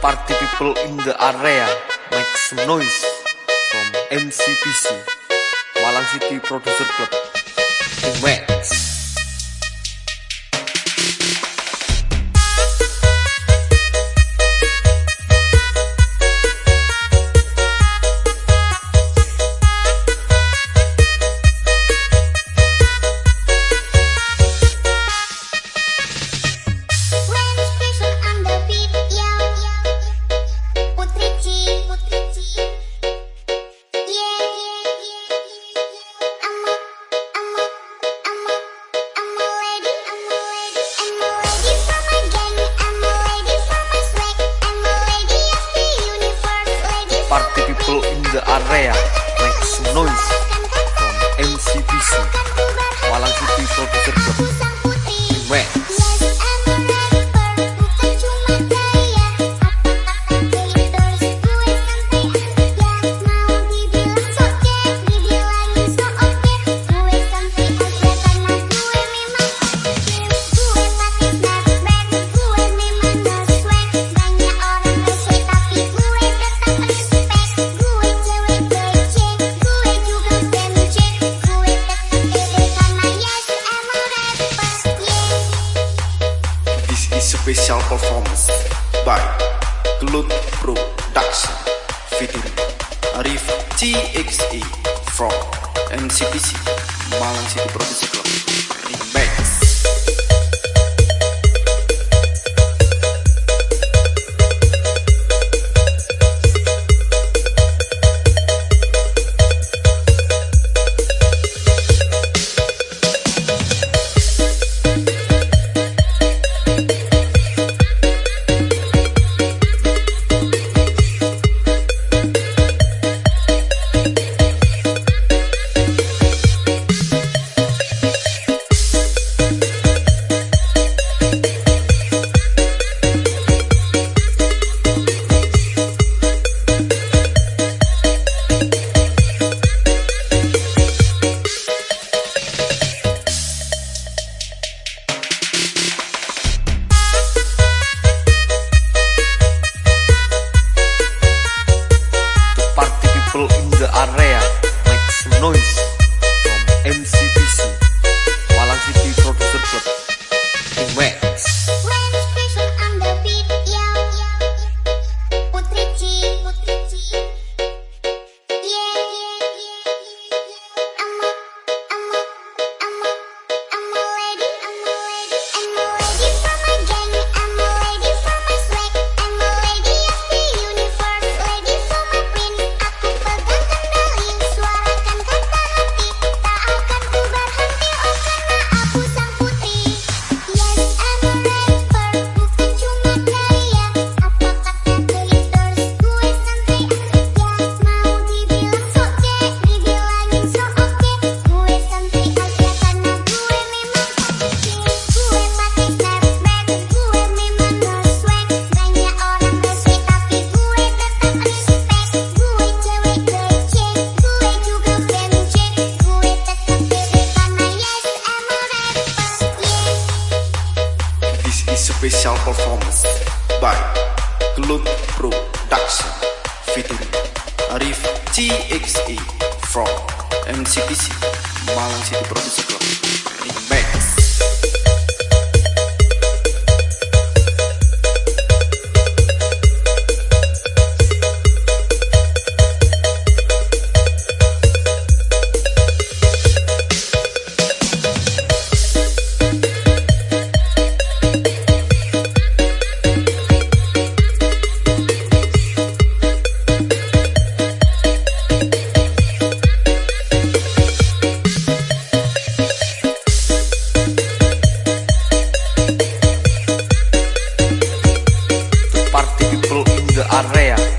party people in the area. Make some noise from MCPC Malang City Producer Club. Max party people in the area make some noise from MCPC Malang City Producer Club special performance by Glut Production featuring Arif TXE from MCPC Malang City Producer Club Remix. Special performance by Glut Production featuring Arif TXE from MCPC Malang City Club Remix. Arrea.